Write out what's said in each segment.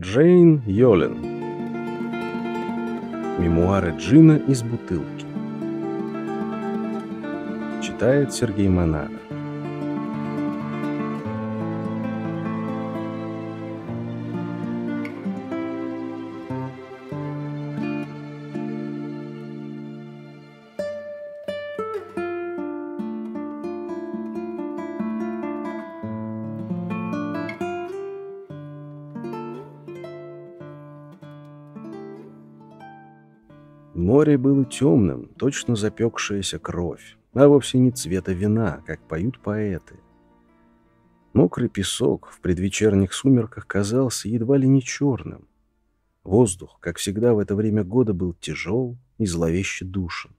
Джейн Йолен. Мемуары Джина из бутылки. Читает Сергей Монара Море было темным, точно запекшаяся кровь, а вовсе не цвета вина, как поют поэты. Мокрый песок в предвечерних сумерках казался едва ли не черным. Воздух, как всегда в это время года, был тяжел и зловеще душен.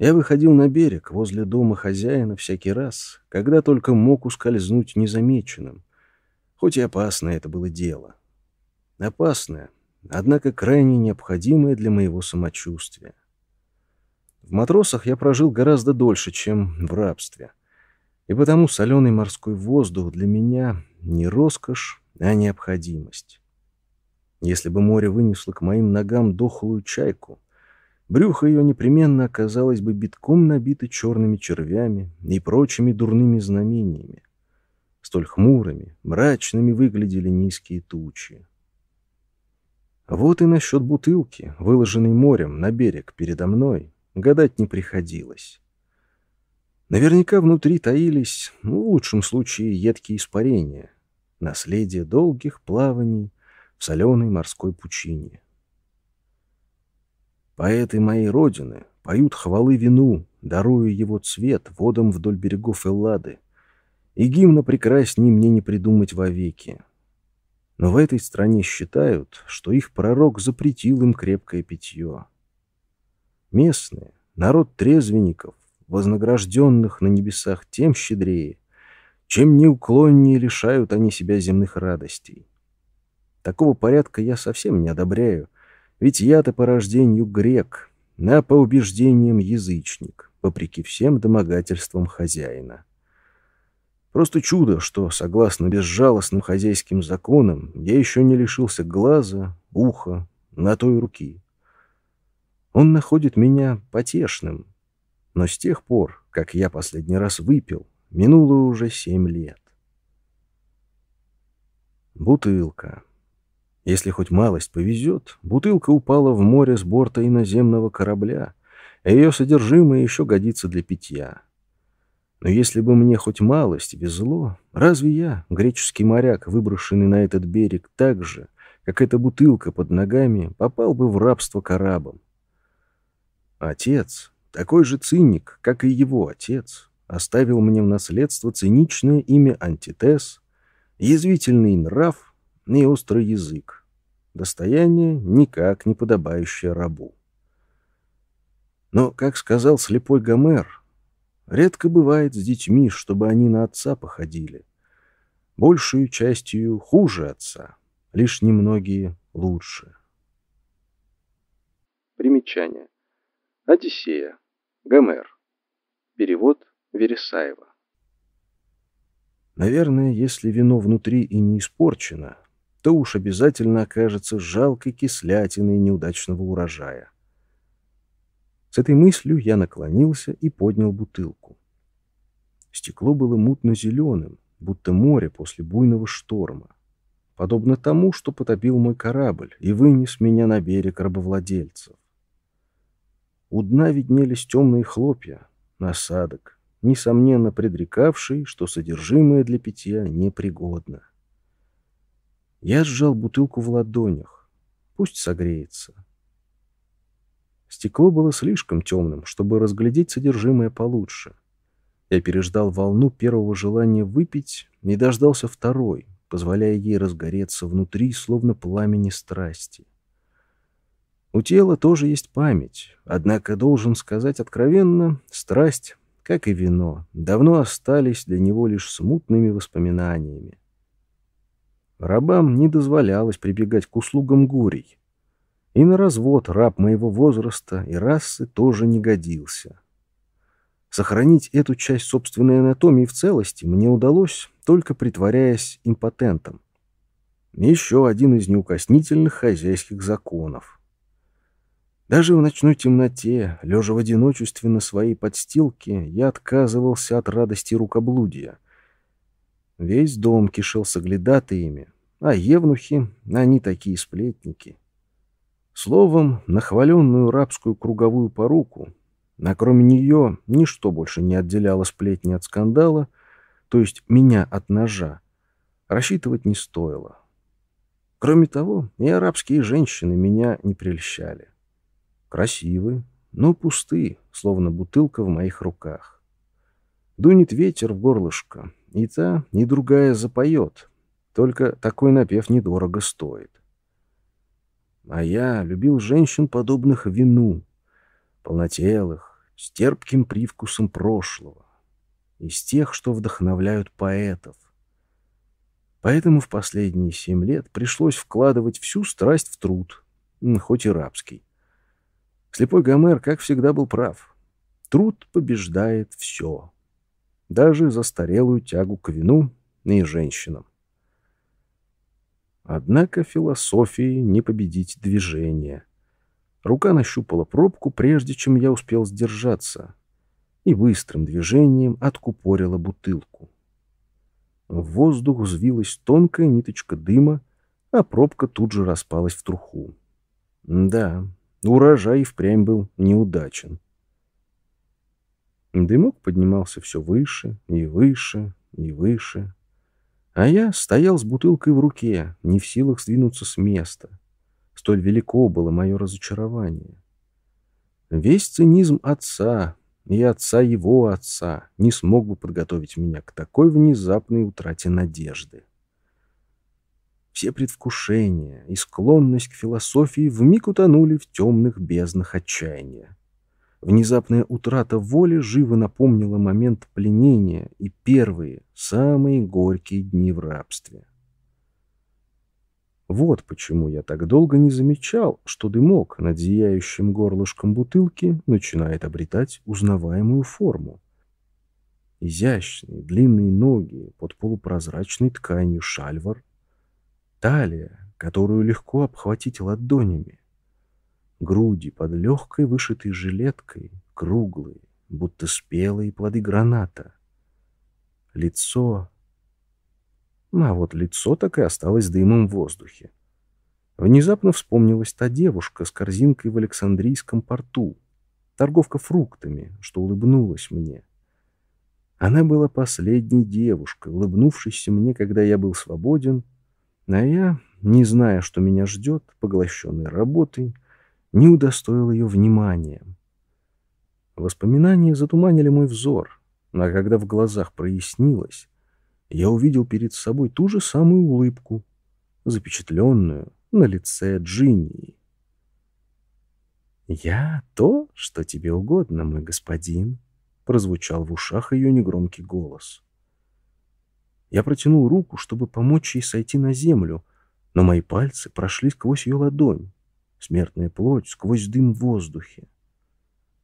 Я выходил на берег возле дома хозяина всякий раз, когда только мог ускользнуть незамеченным, хоть и опасное это было дело. Опасное, однако крайне необходимое для моего самочувствия. В матросах я прожил гораздо дольше, чем в рабстве, и потому соленый морской воздух для меня не роскошь, а необходимость. Если бы море вынесло к моим ногам дохлую чайку, брюхо ее непременно оказалось бы битком набито черными червями и прочими дурными знамениями. Столь хмурыми, мрачными выглядели низкие тучи. Вот и насчет бутылки, выложенной морем на берег передо мной, гадать не приходилось. Наверняка внутри таились, ну, в лучшем случае, едкие испарения, наследие долгих плаваний в соленой морской пучине. Поэты моей родины поют хвалы вину, даруя его цвет водам вдоль берегов Эллады, и гимна прекрасней мне не придумать вовеки. Но в этой стране считают, что их пророк запретил им крепкое питье. Местные, народ трезвенников, вознагражденных на небесах тем щедрее, чем неуклоннее лишают они себя земных радостей. Такого порядка я совсем не одобряю, ведь я-то по рождению грек, а по убеждениям язычник, вопреки всем домогательствам хозяина. Просто чудо, что, согласно безжалостным хозяйским законам, я еще не лишился глаза, уха, на той руки. Он находит меня потешным, но с тех пор, как я последний раз выпил, минуло уже семь лет. Бутылка. Если хоть малость повезет, бутылка упала в море с борта иноземного корабля, а ее содержимое еще годится для питья. Но если бы мне хоть малость везло, разве я, греческий моряк, выброшенный на этот берег так же, как эта бутылка под ногами, попал бы в рабство к? Отец, такой же циник, как и его отец, оставил мне в наследство циничное имя антитез, язвительный нрав и острый язык, достояние, никак не подобающее рабу. Но, как сказал слепой Гомер, Редко бывает с детьми, чтобы они на отца походили. Большую частью хуже отца, лишь немногие лучше. Примечание. Одиссея. Гомер. Перевод Вересаева. Наверное, если вино внутри и не испорчено, то уж обязательно окажется жалкой кислятиной неудачного урожая. С этой мыслью я наклонился и поднял бутылку. Стекло было мутно-зеленым, будто море после буйного шторма, подобно тому, что потопил мой корабль и вынес меня на берег рабовладельцев. У дна виднелись темные хлопья, насадок, несомненно предрекавший, что содержимое для питья непригодно. Я сжал бутылку в ладонях. Пусть согреется. Стекло было слишком темным, чтобы разглядеть содержимое получше. Я переждал волну первого желания выпить, не дождался второй, позволяя ей разгореться внутри, словно пламени страсти. У тела тоже есть память, однако, должен сказать откровенно, страсть, как и вино, давно остались для него лишь смутными воспоминаниями. Рабам не дозволялось прибегать к услугам гурий. И на развод раб моего возраста и расы тоже не годился. Сохранить эту часть собственной анатомии в целости мне удалось, только притворяясь импотентом. Еще один из неукоснительных хозяйских законов. Даже в ночной темноте, лежа в одиночестве на своей подстилке, я отказывался от радости рукоблудия. Весь дом кишел соглядатаями, а евнухи, они такие сплетники. Словом, нахваленную рабскую круговую поруку а кроме нее ничто больше не отделяло сплетни от скандала, то есть меня от ножа, рассчитывать не стоило. Кроме того, и арабские женщины меня не прельщали. Красивы, но пусты, словно бутылка в моих руках. Дунет ветер в горлышко, и та, и другая запоет, только такой напев недорого стоит. А я любил женщин, подобных вину, полнотелых, с терпким привкусом прошлого, из тех, что вдохновляют поэтов. Поэтому в последние семь лет пришлось вкладывать всю страсть в труд, хоть и рабский. Слепой Гомер, как всегда, был прав. Труд побеждает все, даже застарелую тягу к вину и женщинам. Однако философии не победить движение. Рука нащупала пробку, прежде чем я успел сдержаться, и быстрым движением откупорила бутылку. В воздух взвилась тонкая ниточка дыма, а пробка тут же распалась в труху. Да, урожай впрямь был неудачен. Дымок поднимался все выше и выше и выше, а я стоял с бутылкой в руке, не в силах сдвинуться с места. Столь велико было мое разочарование. Весь цинизм отца и отца его отца не смог бы подготовить меня к такой внезапной утрате надежды. Все предвкушения и склонность к философии вмиг утонули в темных безднах отчаяния. Внезапная утрата воли живо напомнила момент пленения и первые, самые горькие дни в рабстве. Вот почему я так долго не замечал, что дымок над зияющим горлышком бутылки начинает обретать узнаваемую форму. Изящные длинные ноги под полупрозрачной тканью шальвар, талия, которую легко обхватить ладонями, груди под легкой вышитой жилеткой, круглые, будто спелые плоды граната, лицо а вот лицо так и осталось дымом в воздухе. Внезапно вспомнилась та девушка с корзинкой в Александрийском порту, торговка фруктами, что улыбнулась мне. Она была последней девушкой, улыбнувшейся мне, когда я был свободен, а я, не зная, что меня ждет, поглощенный работой, не удостоил ее вниманием. Воспоминания затуманили мой взор, а когда в глазах прояснилось, я увидел перед собой ту же самую улыбку, запечатленную на лице Джинни. «Я то, что тебе угодно, мой господин», — прозвучал в ушах ее негромкий голос. Я протянул руку, чтобы помочь ей сойти на землю, но мои пальцы прошли сквозь ее ладонь, смертная плоть сквозь дым в воздухе.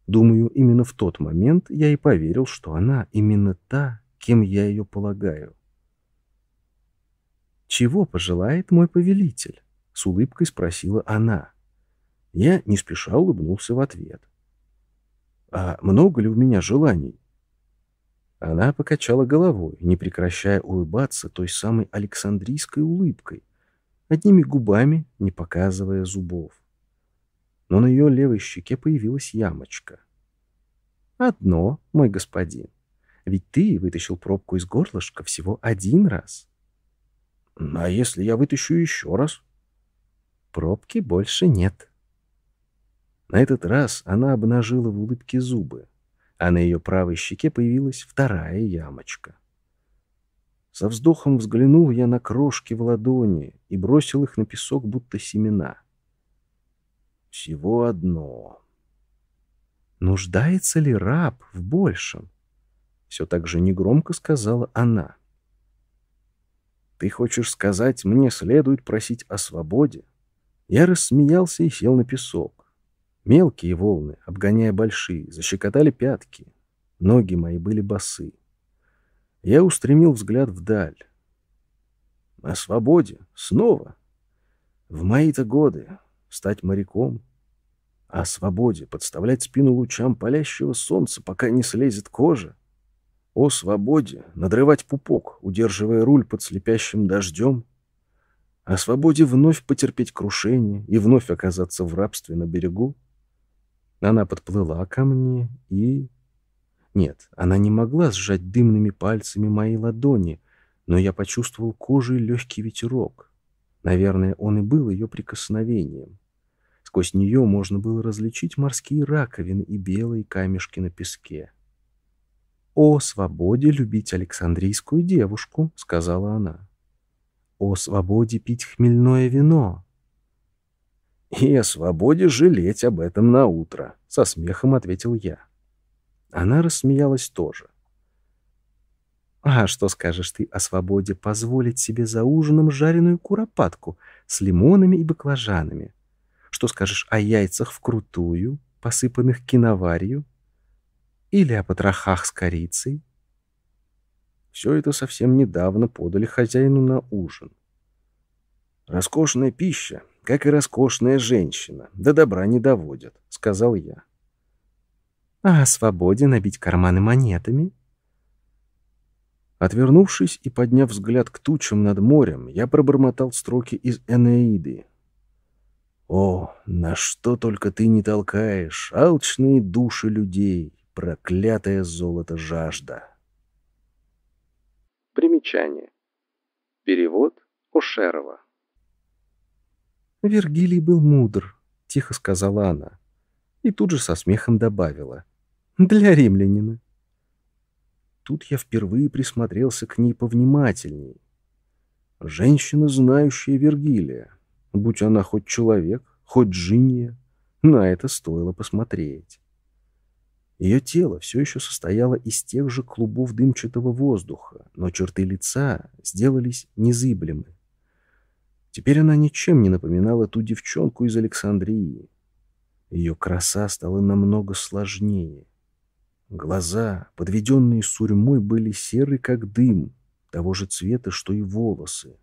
Думаю, именно в тот момент я и поверил, что она именно та, кем я ее полагаю. «Чего пожелает мой повелитель?» — с улыбкой спросила она. Я не спеша улыбнулся в ответ. «А много ли у меня желаний?» Она покачала головой, не прекращая улыбаться той самой Александрийской улыбкой, одними губами, не показывая зубов. Но на ее левой щеке появилась ямочка. «Одно, мой господин. Ведь ты вытащил пробку из горлышка всего один раз». «А если я вытащу еще раз?» «Пробки больше нет». На этот раз она обнажила в улыбке зубы, а на ее правой щеке появилась вторая ямочка. Со вздохом взглянул я на крошки в ладони и бросил их на песок, будто семена. Всего одно. Нуждается ли раб в большем? Все так же негромко сказала она. Ты хочешь сказать, мне следует просить о свободе? Я рассмеялся и сел на песок. Мелкие волны, обгоняя большие, защекотали пятки. Ноги мои были босы. Я устремил взгляд вдаль. О свободе. Снова. В мои-то годы. Стать моряком. О свободе. Подставлять спину лучам палящего солнца, пока не слезет кожа. О свободе. Надрывать пупок, удерживая руль под слепящим дождем. О свободе вновь потерпеть крушение и вновь оказаться в рабстве на берегу. Она подплыла ко мне и нет, она не могла сжать дымными пальцами мои ладони, но я почувствовал кожей легкий ветерок. Наверное, он и был ее прикосновением. Сквозь нее можно было различить морские раковины и белые камешки на песке. «О свободе любить Александрийскую девушку», — сказала она. «О свободе пить хмельное вино». «И о свободе жалеть об этом на утро», — со смехом ответил я. Она рассмеялась тоже. «А что скажешь ты о свободе позволить себе за ужином жареную куропатку с лимонами и баклажанами? Что скажешь о яйцах вкрутую, посыпанных киноварью? Или о потрохах с корицей?» Все это совсем недавно подали хозяину на ужин. «Роскошная пища, как и роскошная женщина, до добра не доводят», — сказал я а о свободе набить карманы монетами. Отвернувшись и подняв взгляд к тучам над морем, я пробормотал строки из Энеиды. «О, на что только ты не толкаешь, алчные души людей, проклятое золото жажда!» Примечание. Перевод Ошерова. «Вергилий был мудр», — тихо сказала она, и тут же со смехом добавила — для римлянина. Тут я впервые присмотрелся к ней повнимательней. Женщина, знающая Вергилия. Будь она хоть человек, хоть джинния, на это стоило посмотреть. Ее тело все еще состояло из тех же клубов дымчатого воздуха, но черты лица сделались незыблемы. Теперь она ничем не напоминала ту девчонку из Александрии. Ее краса стала намного сложнее. Глаза, подведенные сурьмой, были серы, как дым, того же цвета, что и волосы.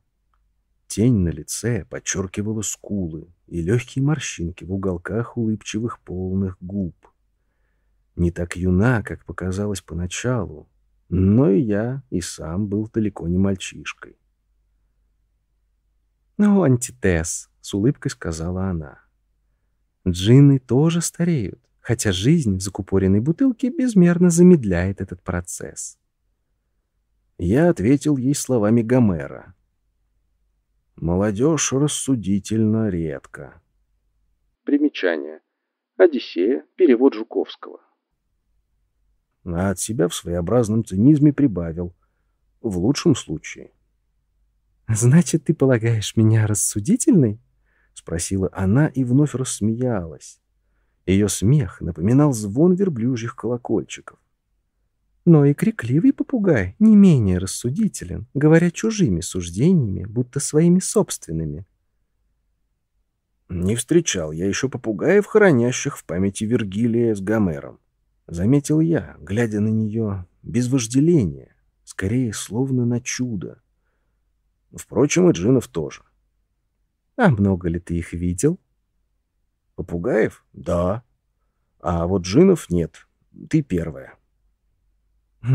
Тень на лице подчеркивала скулы и легкие морщинки в уголках улыбчивых полных губ. Не так юна, как показалось поначалу, но и я и сам был далеко не мальчишкой. «Ну, антитез», — с улыбкой сказала она. «Джинны тоже стареют хотя жизнь в закупоренной бутылке безмерно замедляет этот процесс. Я ответил ей словами Гомера. «Молодежь рассудительно редко». Примечание. Одиссея. Перевод Жуковского. А от себя в своеобразном цинизме прибавил. В лучшем случае. «Значит, ты полагаешь меня рассудительной?» — спросила она и вновь рассмеялась. Ее смех напоминал звон верблюжьих колокольчиков. Но и крикливый попугай не менее рассудителен, говоря чужими суждениями, будто своими собственными. Не встречал я еще попугаев, хранящих в памяти Вергилия с Гомером. Заметил я, глядя на нее без вожделения, скорее словно на чудо. Впрочем, и джинов тоже. А много ли ты их видел? Попугаев? Да. А вот джинов нет. Ты первая.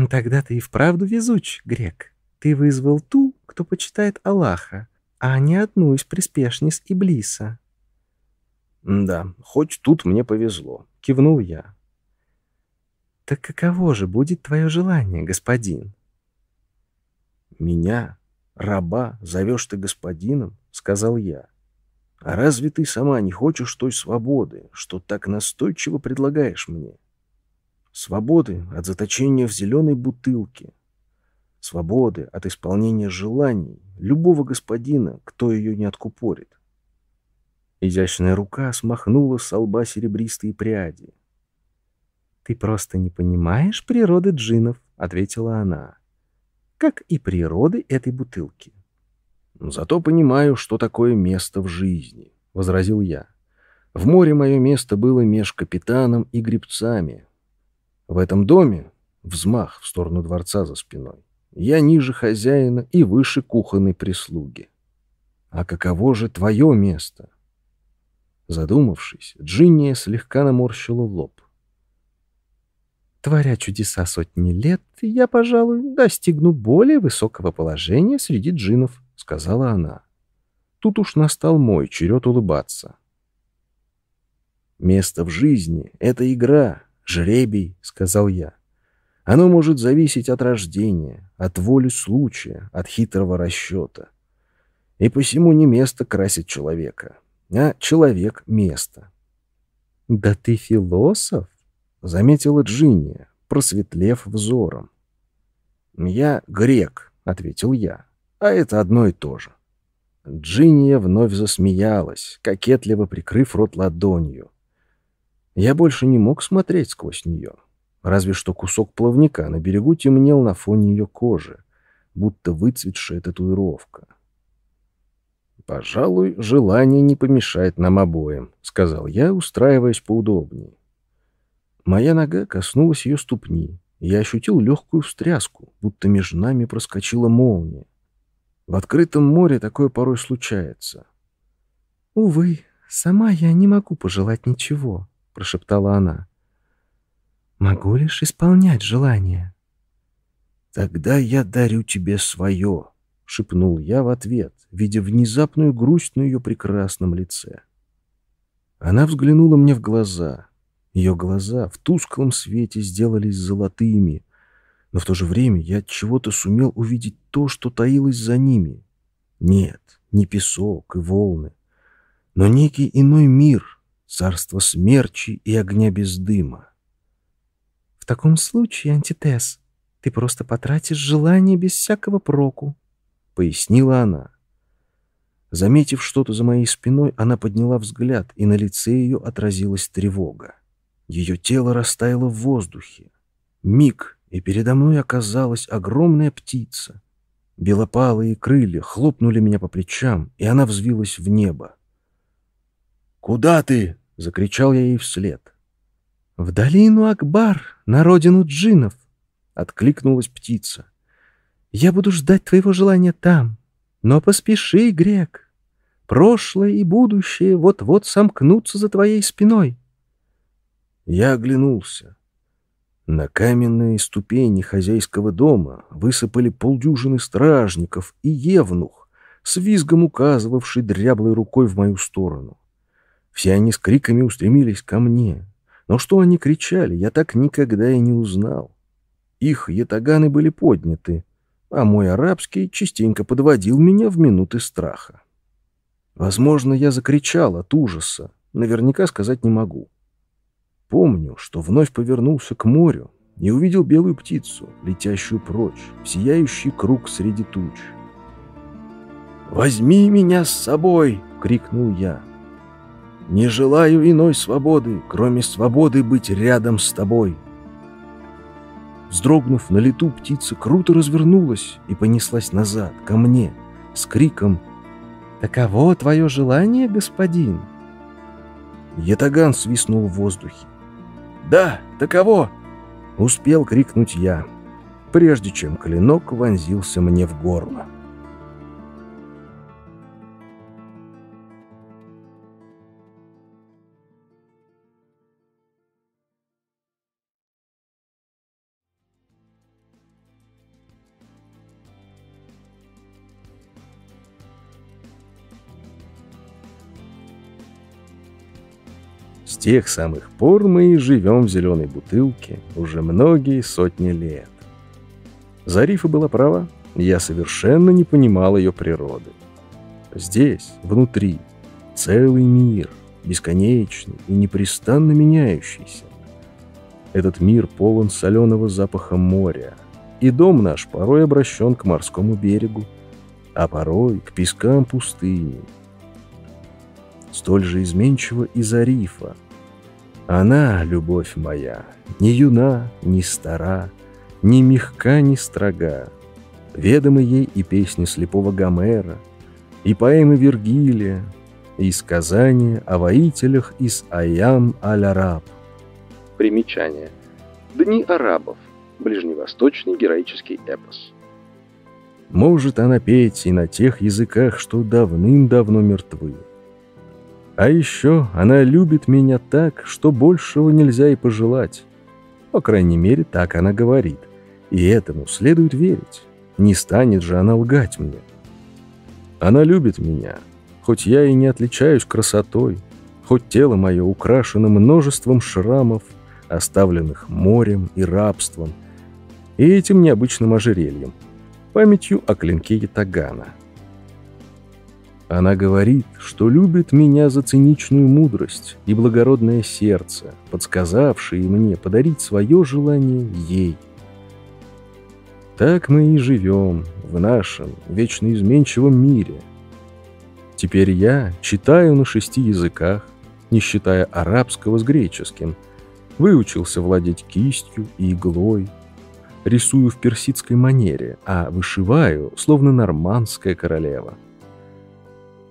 Тогда ты и вправду везуч, грек. Ты вызвал ту, кто почитает Аллаха, а не одну из приспешниц Иблиса. Да, хоть тут мне повезло, кивнул я. Так каково же будет твое желание, господин? Меня, раба, зовешь ты господином, сказал я. А разве ты сама не хочешь той свободы, что так настойчиво предлагаешь мне? Свободы от заточения в зеленой бутылке. Свободы от исполнения желаний любого господина, кто ее не откупорит. Изящная рука смахнула с лба серебристые пряди. «Ты просто не понимаешь природы джинов», — ответила она. «Как и природы этой бутылки. Зато понимаю, что такое место в жизни, — возразил я. В море мое место было меж капитаном и гребцами. В этом доме — взмах в сторону дворца за спиной. Я ниже хозяина и выше кухонной прислуги. А каково же твое место? Задумавшись, Джинния слегка наморщила лоб. Творя чудеса сотни лет, я, пожалуй, достигну более высокого положения среди джинов, — сказала она. Тут уж настал мой черед улыбаться. «Место в жизни — это игра, жребий», — сказал я. «Оно может зависеть от рождения, от воли случая, от хитрого расчета. И посему не место красит человека, а человек — место». «Да ты философ», — заметила Джинния, просветлев взором. «Я грек», — ответил я, — «а это одно и то же». Джинния вновь засмеялась, кокетливо прикрыв рот ладонью. Я больше не мог смотреть сквозь нее. Разве что кусок плавника на берегу темнел на фоне ее кожи, будто выцветшая татуировка. «Пожалуй, желание не помешает нам обоим», — сказал я, устраиваясь поудобнее. Моя нога коснулась ее ступни, я ощутил легкую встряску, будто между нами проскочила молния. В открытом море такое порой случается. «Увы, сама я не могу пожелать ничего», прошептала она. «Могу лишь исполнять желание». «Тогда я дарю тебе свое», — шепнул я в ответ, видя внезапную грусть на ее прекрасном лице. Она взглянула мне в глаза. Ее глаза в тусклом свете сделались золотыми, но в то же время я от чего-то сумел увидеть то, что таилось за ними. Нет, не песок и волны, но некий иной мир — царство смерчи и огня без дыма. В таком случае, антитез, ты просто потратишь желание без всякого проку, — пояснила она. Заметив что-то за моей спиной, она подняла взгляд, и на лице ее отразилась тревога. Ее тело растаяло в воздухе. Миг, и передо мной оказалась огромная птица. Белопалые крылья хлопнули меня по плечам, и она взвилась в небо. «Куда ты?» — закричал я ей вслед. «В долину Акбар, на родину джинов!» — откликнулась птица. «Я буду ждать твоего желания там. Но поспеши, грек. Прошлое и будущее вот-вот сомкнутся за твоей спиной». Я оглянулся. На каменные ступени хозяйского дома высыпали полдюжины стражников и евнух, с визгом указывавший дряблой рукой в мою сторону. Все они с криками устремились ко мне. Но что они кричали, я так никогда и не узнал. Их ятаганы были подняты, а мой арабский частенько подводил меня в минуты страха. Возможно, я закричал от ужаса, наверняка сказать не могу. Помню, что вновь повернулся к морю и увидел белую птицу, летящую прочь, в сияющий круг среди туч. «Возьми меня с собой!» — крикнул я. Не желаю иной свободы, кроме свободы быть рядом с тобой. Вздрогнув на лету, птица круто развернулась и понеслась назад, ко мне, с криком «Таково твое желание, господин?» Ятаган свистнул в воздухе. «Да, таково!» — успел крикнуть я, прежде чем клинок вонзился мне в горло. Тех самых пор мы и живем в зеленой бутылке уже многие сотни лет. Зарифа была права, я совершенно не понимал ее природы. Здесь, внутри, целый мир, бесконечный и непрестанно меняющийся. Этот мир полон соленого запаха моря, и дом наш порой обращен к морскому берегу, а порой к пескам пустыни. Столь же изменчива и Зарифа, она, любовь моя, ни юна, ни стара, ни мягка, ни строга. Ведомы ей и песни слепого Гомера, и поэмы Вергилия, и сказания о воителях из Аям аль-Араб. Примечание. Дни арабов. Ближневосточный героический эпос. Может она петь и на тех языках, что давным-давно мертвы. А еще она любит меня так, что большего нельзя и пожелать. По крайней мере, так она говорит. И этому следует верить. Не станет же она лгать мне. Она любит меня, хоть я и не отличаюсь красотой, хоть тело мое украшено множеством шрамов, оставленных морем и рабством, и этим необычным ожерельем, памятью о клинке Ятагана. Она говорит, что любит меня за циничную мудрость и благородное сердце, подсказавшие мне подарить свое желание ей. Так мы и живем в нашем вечно изменчивом мире. Теперь я читаю на шести языках, не считая арабского с греческим, выучился владеть кистью и иглой, рисую в персидской манере, а вышиваю, словно нормандская королева.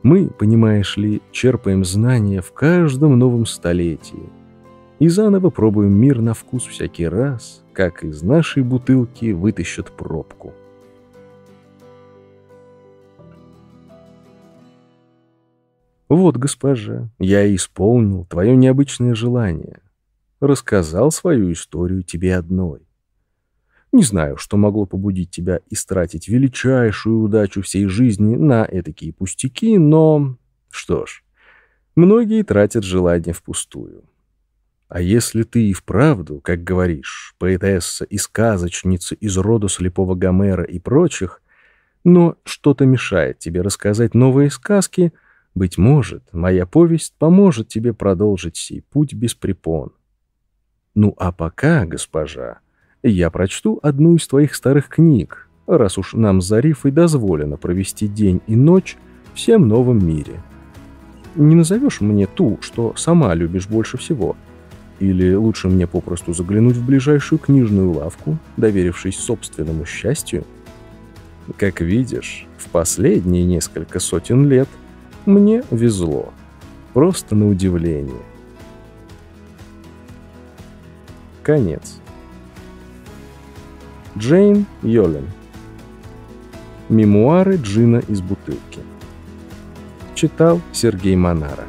Мы, понимаешь ли, черпаем знания в каждом новом столетии и заново пробуем мир на вкус всякий раз, как из нашей бутылки вытащат пробку. Вот, госпожа, я исполнил твое необычное желание. Рассказал свою историю тебе одной. Не знаю, что могло побудить тебя истратить величайшую удачу всей жизни на этакие пустяки, но... Что ж, многие тратят желание впустую. А если ты и вправду, как говоришь, поэтесса и сказочница из рода слепого Гомера и прочих, но что-то мешает тебе рассказать новые сказки, быть может, моя повесть поможет тебе продолжить сей путь без препон. Ну а пока, госпожа, я прочту одну из твоих старых книг, раз уж нам с Зарифой дозволено провести день и ночь в всем новом мире. Не назовешь мне ту, что сама любишь больше всего? Или лучше мне попросту заглянуть в ближайшую книжную лавку, доверившись собственному счастью? Как видишь, в последние несколько сотен лет мне везло. Просто на удивление. Конец. Джейн Йолен. Мемуары Джина из бутылки. Читал Сергей Монара.